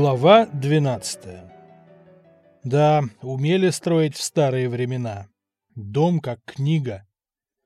Глава 12 Да, умели строить в старые времена. Дом как книга.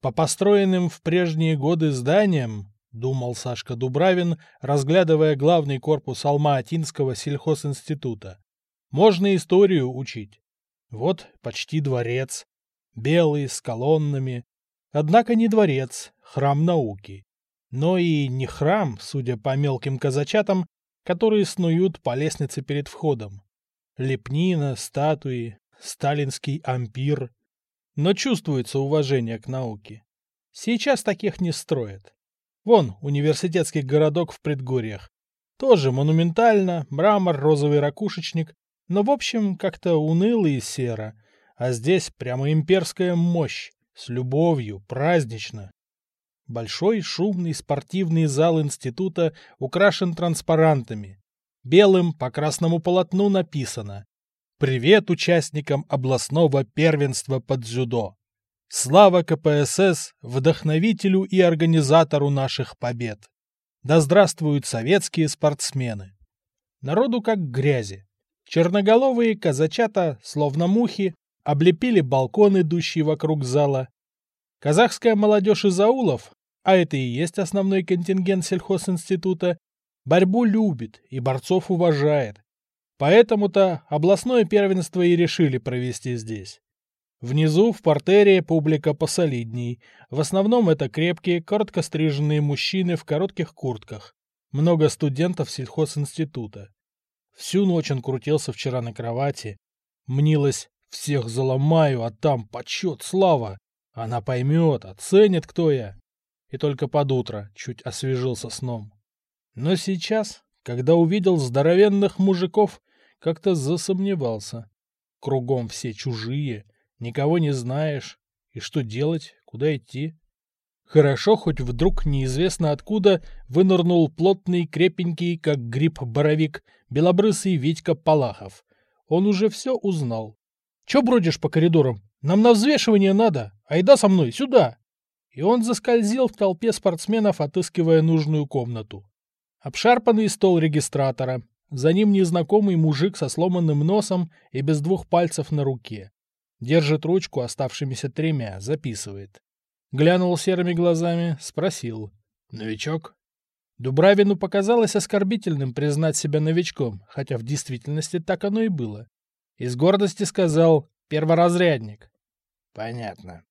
По построенным в прежние годы зданиям, думал Сашка Дубравин, разглядывая главный корпус Алма-Атинского сельхозинститута, можно историю учить. Вот почти дворец, белый, с колоннами. Однако не дворец, храм науки. Но и не храм, судя по мелким казачатам, которые снуют по лестнице перед входом. Лепнина, статуи, сталинский ампир. Но чувствуется уважение к науке. Сейчас таких не строят. Вон, университетский городок в предгорьях. Тоже монументально, мрамор, розовый ракушечник, но в общем как-то уныло и серо. А здесь прямо имперская мощь, с любовью, празднично. Большой шумный спортивный зал института украшен транспарантами. Белым по красному полотну написано «Привет участникам областного первенства по дзюдо! Слава КПСС, вдохновителю и организатору наших побед! Да здравствуют советские спортсмены!» Народу как грязи. Черноголовые казачата, словно мухи, облепили балкон, идущий вокруг зала, Казахская молодежь из аулов, а это и есть основной контингент сельхозинститута, борьбу любит и борцов уважает. Поэтому-то областное первенство и решили провести здесь. Внизу, в портере, публика посолидней. В основном это крепкие, коротко стриженные мужчины в коротких куртках. Много студентов сельхозинститута. Всю ночь он крутился вчера на кровати. Мнилось, всех заломаю, а там почет, слава. Она поймет, оценит, кто я. И только под утро чуть освежился сном. Но сейчас, когда увидел здоровенных мужиков, как-то засомневался. Кругом все чужие, никого не знаешь. И что делать, куда идти? Хорошо, хоть вдруг неизвестно откуда вынырнул плотный, крепенький, как гриб-боровик, белобрысый Витька Палахов. Он уже все узнал. — Че бродишь по коридорам? Нам на взвешивание надо. Айда со мной, сюда!» И он заскользил в толпе спортсменов, отыскивая нужную комнату. Обшарпанный стол регистратора. За ним незнакомый мужик со сломанным носом и без двух пальцев на руке. Держит ручку оставшимися тремя, записывает. Глянул серыми глазами, спросил. «Новичок?» Дубравину показалось оскорбительным признать себя новичком, хотя в действительности так оно и было. Из гордости сказал «перворазрядник». Понятно.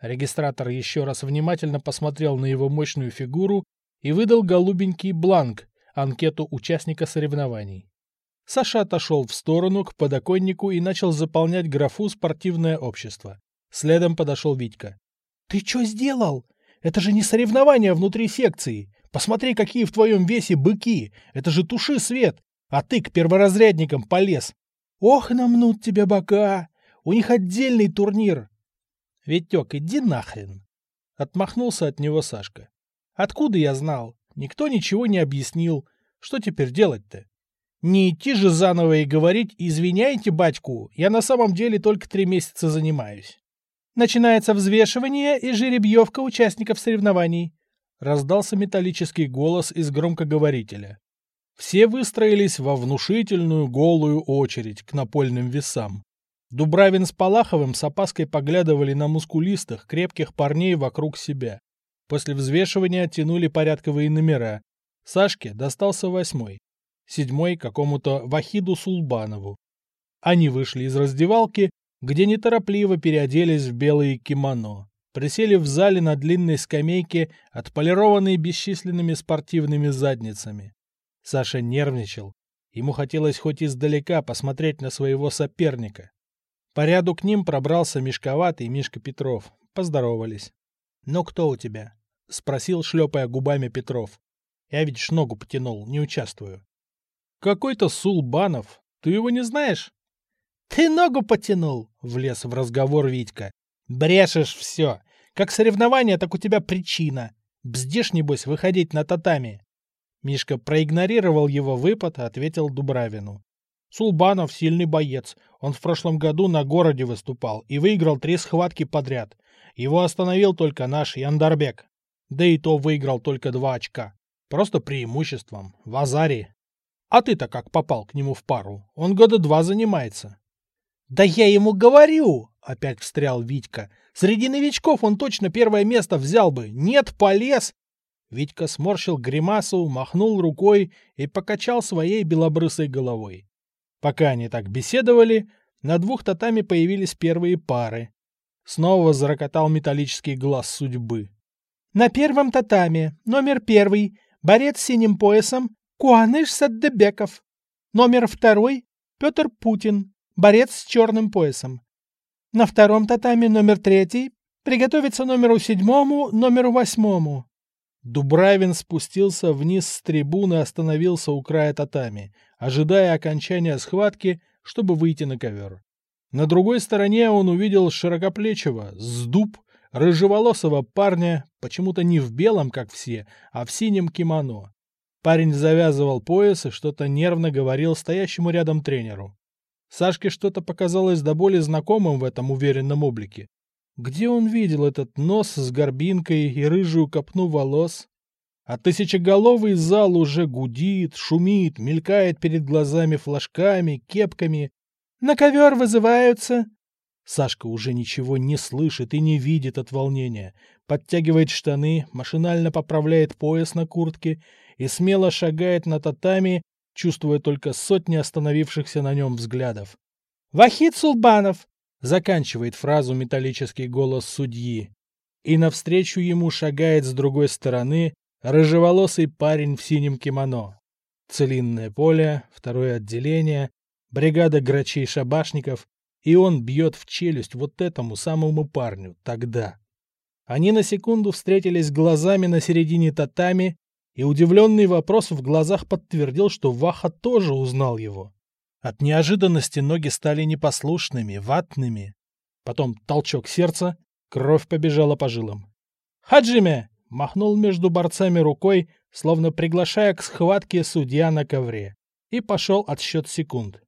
Регистратор еще раз внимательно посмотрел на его мощную фигуру и выдал голубенький бланк, анкету участника соревнований. Саша отошел в сторону к подоконнику и начал заполнять графу «Спортивное общество». Следом подошел Витька. «Ты что сделал? Это же не соревнования внутри секции. Посмотри, какие в твоем весе быки. Это же туши свет. А ты к перворазрядникам полез. Ох, намнут тебя бока. У них отдельный турнир. Витек, иди нахрен. Отмахнулся от него Сашка. Откуда я знал? Никто ничего не объяснил. Что теперь делать-то? Не идти же заново и говорить «Извиняйте, батьку, я на самом деле только три месяца занимаюсь». Начинается взвешивание и жеребьевка участников соревнований. Раздался металлический голос из громкоговорителя. Все выстроились во внушительную голую очередь к напольным весам. Дубравин с Палаховым с опаской поглядывали на мускулистых, крепких парней вокруг себя. После взвешивания оттянули порядковые номера. Сашке достался восьмой. Седьмой какому-то Вахиду Сулбанову. Они вышли из раздевалки, где неторопливо переоделись в белые кимоно. Присели в зале на длинной скамейке, отполированной бесчисленными спортивными задницами. Саша нервничал. Ему хотелось хоть издалека посмотреть на своего соперника. По ряду к ним пробрался Мишковатый Мишка Петров. Поздоровались. «Ну кто у тебя?» — спросил, шлепая губами Петров. «Я ведь ж ногу потянул, не участвую». «Какой-то Сулбанов. Ты его не знаешь?» «Ты ногу потянул!» — влез в разговор Витька. «Брешешь все. Как соревнование, так у тебя причина. Бздишь, небось, выходить на татами». Мишка проигнорировал его выпад, ответил Дубравину. Сулбанов сильный боец. Он в прошлом году на городе выступал и выиграл три схватки подряд. Его остановил только наш Яндарбек. Да и то выиграл только два очка. Просто преимуществом. В азаре. А ты-то как попал к нему в пару? Он года два занимается. Да я ему говорю, опять встрял Витька. Среди новичков он точно первое место взял бы. Нет, полез. Витька сморщил гримасу, махнул рукой и покачал своей белобрысой головой. Пока они так беседовали, на двух татами появились первые пары. Снова зарокотал металлический глаз судьбы. На первом татаме номер первый борец с синим поясом Куаныш Саддебеков. Номер второй Петр Путин, борец с черным поясом. На втором татаме номер третий приготовиться номеру седьмому, номеру восьмому. Дубравин спустился вниз с трибуны остановился у края татами, ожидая окончания схватки, чтобы выйти на ковер. На другой стороне он увидел широкоплечего, с дуб, рыжеволосого парня, почему-то не в белом, как все, а в синем кимоно. Парень завязывал пояс и что-то нервно говорил стоящему рядом тренеру. Сашке что-то показалось до боли знакомым в этом уверенном облике. Где он видел этот нос с горбинкой и рыжую копну волос? А тысячеголовый зал уже гудит, шумит, мелькает перед глазами флажками, кепками. «На ковер вызываются!» Сашка уже ничего не слышит и не видит от волнения. Подтягивает штаны, машинально поправляет пояс на куртке и смело шагает на татами, чувствуя только сотни остановившихся на нем взглядов. «Вахид Сулбанов, Заканчивает фразу металлический голос судьи. И навстречу ему шагает с другой стороны рыжеволосый парень в синем кимоно. Целинное поле, второе отделение, бригада грачей-шабашников, и он бьет в челюсть вот этому самому парню тогда. Они на секунду встретились глазами на середине татами, и удивленный вопрос в глазах подтвердил, что Ваха тоже узнал его. От неожиданности ноги стали непослушными, ватными. Потом толчок сердца, кровь побежала по жилам. «Хаджиме!» — махнул между борцами рукой, словно приглашая к схватке судья на ковре. И пошел отсчет секунд.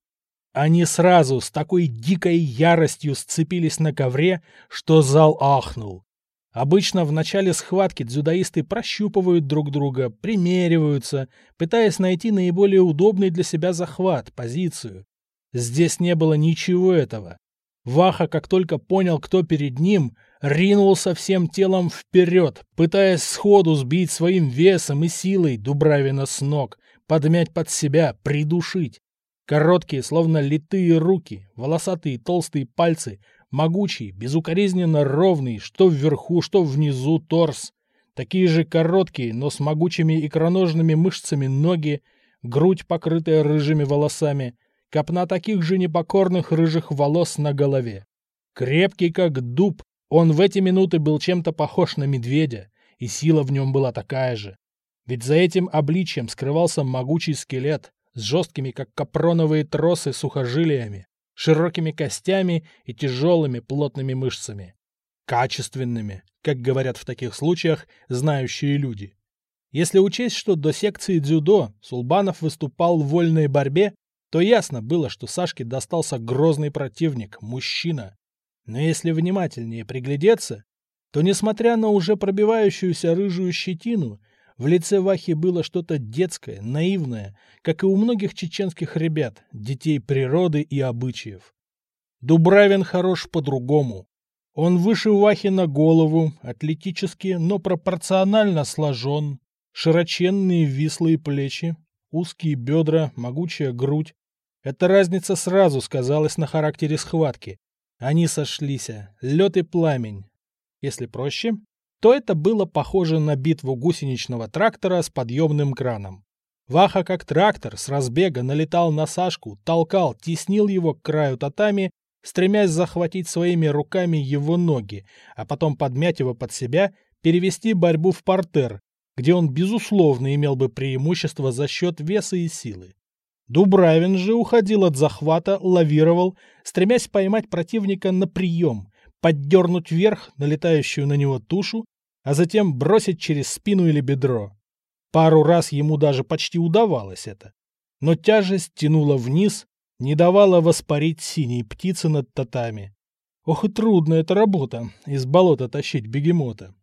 Они сразу с такой дикой яростью сцепились на ковре, что зал ахнул. Обычно в начале схватки дзюдоисты прощупывают друг друга, примериваются, пытаясь найти наиболее удобный для себя захват, позицию. Здесь не было ничего этого. Ваха, как только понял, кто перед ним, ринулся всем телом вперед, пытаясь сходу сбить своим весом и силой Дубравина с ног, подмять под себя, придушить. Короткие, словно литые руки, волосатые толстые пальцы Могучий, безукоризненно ровный, что вверху, что внизу торс. Такие же короткие, но с могучими икроножными мышцами ноги, грудь, покрытая рыжими волосами, копна таких же непокорных рыжих волос на голове. Крепкий, как дуб, он в эти минуты был чем-то похож на медведя, и сила в нем была такая же. Ведь за этим обличьем скрывался могучий скелет с жесткими, как капроновые тросы, сухожилиями широкими костями и тяжелыми плотными мышцами. Качественными, как говорят в таких случаях знающие люди. Если учесть, что до секции дзюдо Сулбанов выступал в вольной борьбе, то ясно было, что Сашке достался грозный противник, мужчина. Но если внимательнее приглядеться, то, несмотря на уже пробивающуюся рыжую щетину, в лице Вахи было что-то детское, наивное, как и у многих чеченских ребят, детей природы и обычаев. Дубравин хорош по-другому. Он выше Вахи на голову, атлетически, но пропорционально сложен, широченные вислые плечи, узкие бедра, могучая грудь. Эта разница сразу сказалась на характере схватки. Они сошлись, лед и пламень. Если проще, то это было похоже на битву гусеничного трактора с подъемным краном. Ваха как трактор с разбега налетал на Сашку, толкал, теснил его к краю татами, стремясь захватить своими руками его ноги, а потом подмять его под себя, перевести борьбу в портер, где он, безусловно, имел бы преимущество за счет веса и силы. Дубравин же уходил от захвата, лавировал, стремясь поймать противника на прием, поддернуть вверх налетающую на него тушу а затем бросить через спину или бедро. Пару раз ему даже почти удавалось это. Но тяжесть тянула вниз, не давала воспарить синей птицы над татами. Ох и трудная эта работа, из болота тащить бегемота.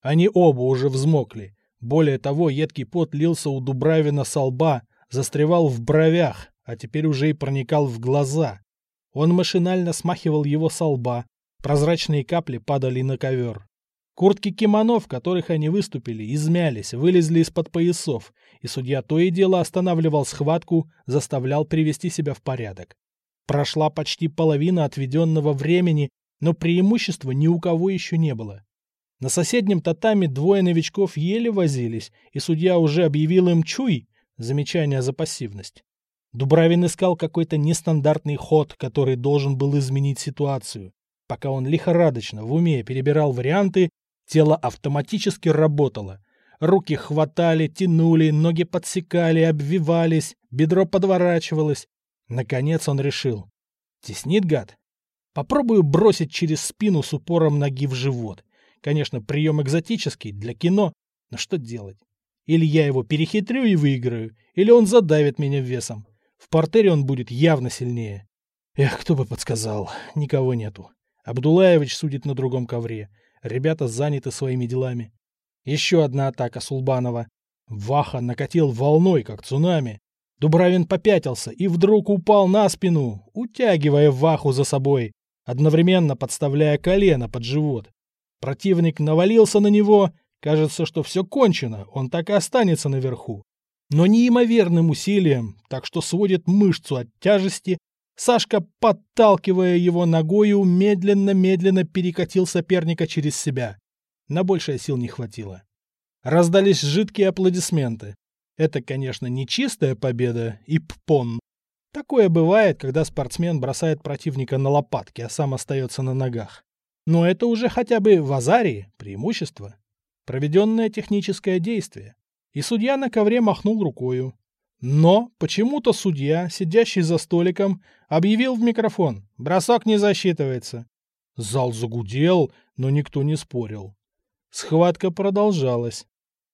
Они оба уже взмокли. Более того, едкий пот лился у Дубравина со лба, застревал в бровях, а теперь уже и проникал в глаза. Он машинально смахивал его со лба, прозрачные капли падали на ковер. Куртки кимоно, в которых они выступили, измялись, вылезли из-под поясов, и судья то и дело останавливал схватку, заставлял привести себя в порядок. Прошла почти половина отведенного времени, но преимущества ни у кого еще не было. На соседнем татами двое новичков еле возились, и судья уже объявил им чуй, замечание за пассивность. Дубравин искал какой-то нестандартный ход, который должен был изменить ситуацию. Пока он лихорадочно в уме перебирал варианты, Тело автоматически работало. Руки хватали, тянули, ноги подсекали, обвивались, бедро подворачивалось. Наконец он решил. Теснит гад? Попробую бросить через спину с упором ноги в живот. Конечно, прием экзотический, для кино, но что делать? Или я его перехитрю и выиграю, или он задавит меня весом. В портере он будет явно сильнее. Эх, кто бы подсказал. Никого нету. Абдулаевич судит на другом ковре. Ребята заняты своими делами. Еще одна атака Сулбанова. Ваха накатил волной, как цунами. Дубравин попятился и вдруг упал на спину, утягивая Ваху за собой, одновременно подставляя колено под живот. Противник навалился на него, кажется, что все кончено, он так и останется наверху. Но неимоверным усилием, так что сводит мышцу от тяжести, Сашка, подталкивая его ногою, медленно-медленно перекатил соперника через себя. На большее сил не хватило. Раздались жидкие аплодисменты. Это, конечно, не чистая победа и ппон. Такое бывает, когда спортсмен бросает противника на лопатки, а сам остается на ногах. Но это уже хотя бы в азарии преимущество. Проведенное техническое действие. И судья на ковре махнул рукою. Но почему-то судья, сидящий за столиком, объявил в микрофон «Бросок не засчитывается». Зал загудел, но никто не спорил. Схватка продолжалась.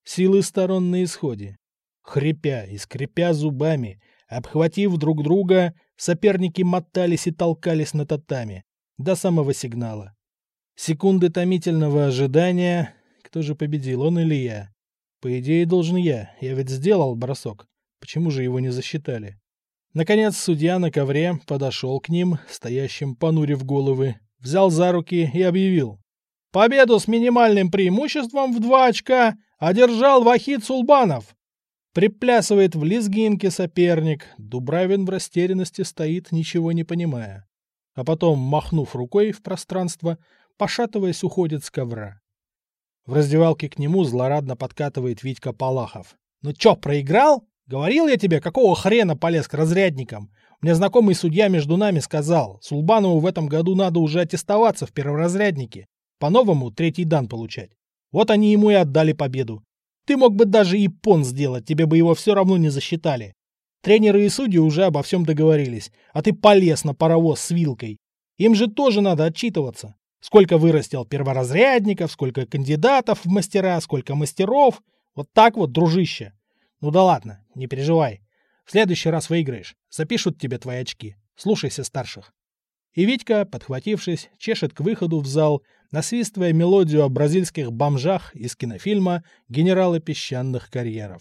Силы сторон на исходе. Хрипя и скрипя зубами, обхватив друг друга, соперники мотались и толкались на татами до самого сигнала. Секунды томительного ожидания. Кто же победил, он или я? По идее, должен я. Я ведь сделал бросок. Почему же его не засчитали? Наконец судья на ковре подошел к ним, стоящим понурив головы, взял за руки и объявил. Победу с минимальным преимуществом в два очка одержал Вахид Сулбанов. Приплясывает в лезгинке соперник, Дубравин в растерянности стоит, ничего не понимая. А потом, махнув рукой в пространство, пошатываясь, уходит с ковра. В раздевалке к нему злорадно подкатывает Витька Палахов. «Ну чё, проиграл?» Говорил я тебе, какого хрена полез к разрядникам? Мне знакомый судья между нами сказал, Сулбанову в этом году надо уже аттестоваться в перворазряднике, по-новому третий дан получать. Вот они ему и отдали победу. Ты мог бы даже и пон сделать, тебе бы его все равно не засчитали. Тренеры и судьи уже обо всем договорились, а ты полез на паровоз с вилкой. Им же тоже надо отчитываться. Сколько вырастил перворазрядников, сколько кандидатов в мастера, сколько мастеров. Вот так вот, дружище. Ну да ладно, не переживай. В следующий раз выиграешь. Запишут тебе твои очки. Слушайся старших. И Витька, подхватившись, чешет к выходу в зал, насвистывая мелодию о бразильских бомжах из кинофильма «Генералы песчаных карьеров».